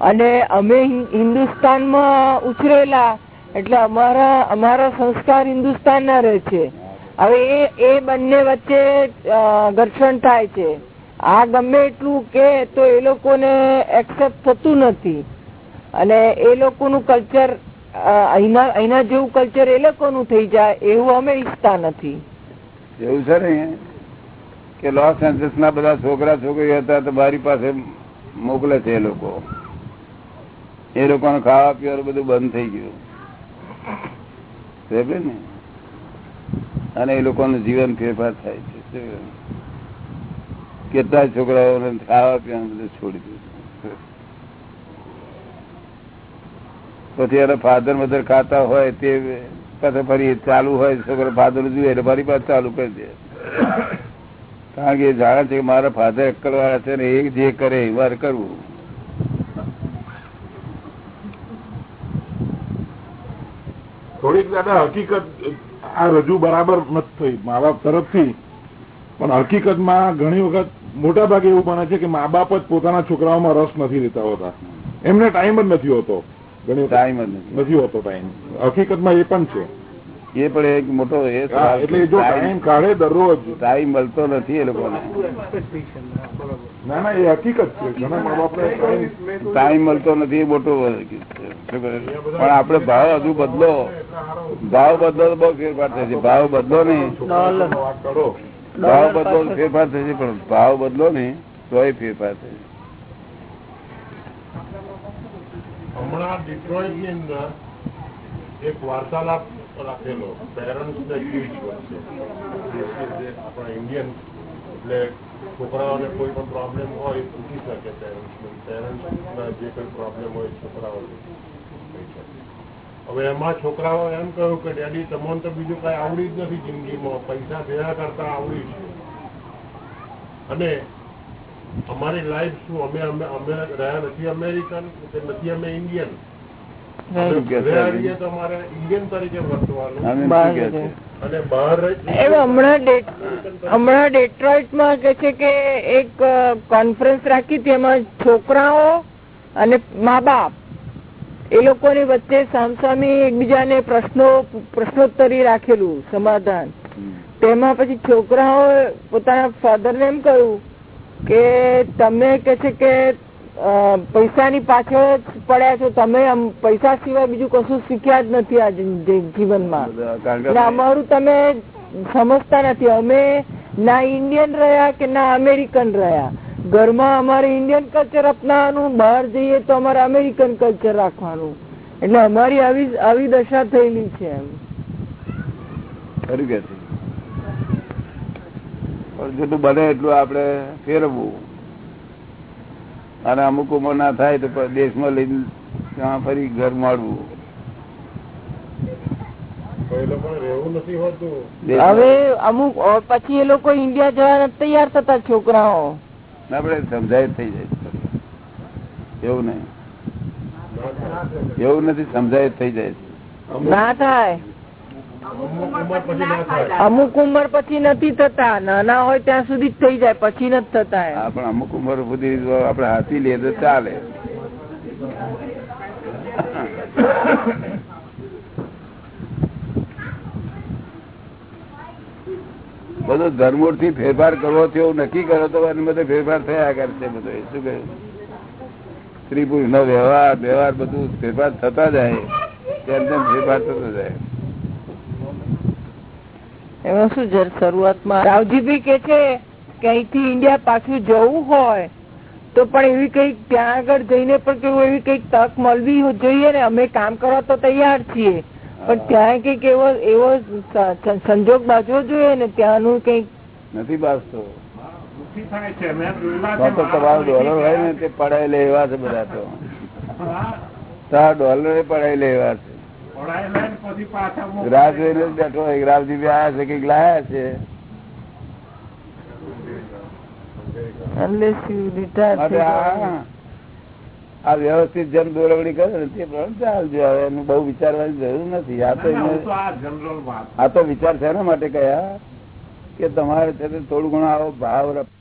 અને અમે હિન્દુસ્તાનમાં ઉછરેલા એટલે અમારા અમારા સંસ્કાર હિન્દુસ્તાન ના રહે છે. હવે એ એ બંને વચ્ચે ઘર્ષણ થાય છે. આ ગમે એટલું કે તો એ લોકોને એક્સેપ્ટ થતું નથી. અને એ લોકોનું કલ્ચર અહીંના જેવું કલ્ચર એ લોકોનું થઈ જાય, એવું અમે ઈચ્છતા નથી. એવું છે ને? કે લોસ એન્જલસ ના બધા છોકરા છોકરી હતા તો મારી પાસે મોકલે છે એ લોકો. એ લોકોનું ખાવા પીવાનું બધું બંધ થઈ ગયું. ને? અને એ લોકોનું જીવન ફેરફાર થાય છે. કેટલા છોકરાઓને ખાવા પીવાનું બધું છોડી દીધું. પછી એના ફાધર મધર ખાતા હોય તે પાછા ફરી ચાલુ હોય, છોકરો ફાધર જોઈએ એટલે ફરી પાછું ચાલુ કરી દે. કારણ કે જાણે છે કે મારા ફાધર અક્કલ વાળા છે ને એ જે કરે એ મારે કરવું. થોડીક દાદા હકીકત આ રજૂ બરાબર નથી થઈ. મા બાપ તરફથી પણ હકીકતમાં ઘણી વખત મોટા ભાગે એવું બને છે કે મા બાપ જ પોતાના છોકરાઓમાં રસ નથી લેતા હોતા. એમને ટાઈમ જ નથી હોતો. ઘણી ટાઈમ જ નથી હોતો ટાઈમ. હકીકતમાં એ પણ છે. એ પણ એક મોટો એ એટલે જો ટાઈમ કાઢે દરરોજ. ટાઈમ મળતો નથી એ લોકોને. ના ના એ હકીકત છે. ઘણા મા બાપને ટાઈમ મળતો નથી એ મોટો? પણ આપડે ભાવ હજુ બદલો. ભાવ બદલો તો બહુ ફેરફાર થશે ભાવ બદલો નહીં. ભાવ બદલો તો ફેરફાર થશે પણ ભાવ બદલો નહીં એ ફેરફાર થશે હમણાં ડિટ્રોઇટની અંદર એક વાર્તાલાપ રાખેલો પેરેન્ટ્સ ને કિડ્સ વચ્ચે આપણા ઇન્ડિયન એટલે છોકરાઓને કોઈ પણ પ્રોબ્લેમ હોય પૂછી શકે પેરેન્ટ્સને પેરેન્ટ્સના જે કંઈ પ્રોબ્લેમ હોય, છોકરાઓને હવે એમાં છોકરાઓ એમ કહ્યું કે, ડેડી, તમને તો બીજું કાંઈ આવડી જ નથી જિંદગીમાં. પૈસા ભેગા કરતા આવડી છે. અને અમારી લાઈફ શું? અમે અમે અમે રહ્યા નથી અમેરિકન કે નથી અમે ઇન્ડિયન હમણાં ડેટમાં ડેટ્રોઇટમાં કે છે કે એક કોન્ફરન્સ રાખી હતી એમાં છોકરાઓ અને મા બાપ. એ લોકોની વચ્ચે સામસામી એકબીજાને પ્રશ્નો પ્રશ્નોત્તરી રાખેલું સમાધાન. તેમાં પછી છોકરાઓ પોતાના ફાધર ને એમ કહ્યું કે તમે કે છે કે પૈસાની પાછળ પડ્યા છો તમે આમ પૈસા સિવાય બીજું કશું શીખ્યા જ નથી આ જીવનમાં. અમારું તમે સમજતા નથી. અમે ના ઇન્ડિયન રહ્યા કે ના અમેરિકન રહ્યા? ઘરમાં અમારે ઇન્ડિયન કલ્ચર અપનાવવાનું બહાર જઈએ તો અમારે અમેરિકન કલ્ચર રાખવાનું. એટલે અમારી આવી આવી દશા થયેલી છે એમ. ખરું કે જેટલું બને એટલું આપણે ફેરવવું. અને અમુક ઉંમર ના થાય તો દેશમાં લઈને ત્યાં ફરી ઘર મળવું. હવે અમુક પછી એ લોકો ઇન્ડિયા જવાના તૈયાર થતા છોકરાઓ. આપડે સમજાય થઈ જાય. એવું નહીં. એવું નથી સમજાય થઈ જાય. ના થાય. અમુક ઉંમર પછી ના થાય. અમુક ઉંમર પછી નથી થતા. નાના હોય ત્યાં સુધી થઈ જાય પછી નથી થતા પણ અમુક ઉંમર સુધી આપડે હાથી લે તો ચાલે. બધો ધર્મોરથી ફેરફાર કરવો છે એવું નક્કી કરો તો એની બધે ફેરફાર થયા કરશે બધો. એ શું કહ્યું સ્ત્રી પુરુષ નો વ્યવહાર વ્યવહાર બધું ફેરફાર થતા જાય તેમ તેમ ફેરફાર થતો જાય. એમાં શું છે? શરૂઆતમાં ભી કે છે કે અહીંથી ઇન્ડિયા પાછું જવું હોય તો પણ એવી કંઈક ત્યાં આગળ જઈને પણ કેવું એવી કંઈક તક મળવી જોઈએ ને. અમે કામ કરવા તો તૈયાર છીએ પણ ત્યાં કંઈક એવો એવો સંજોગ બાજવો જોઈએ ને ત્યાંનું કંઈક નથી બાજતો. તમારો ડોલર હોય ને તે એવા છે બધા તો. ડોલર પડાયેલા એવા છે. રાહ જોઈને બેઠો હોય. રાવજી આવ્યા છે કંઈક લાયા છે? આ વ્યવસ્થિત જેમ દોરવણી કરે ને તે પ્રમાણે ચાલજો. હવે એનું બહુ વિચારવાની જરૂર નથી. આ તો આ જનરલ વાત આ તો વિચાર શેના માટે કયા કે તમારે છે થોડું ઘણો આવો ભાવ રપ-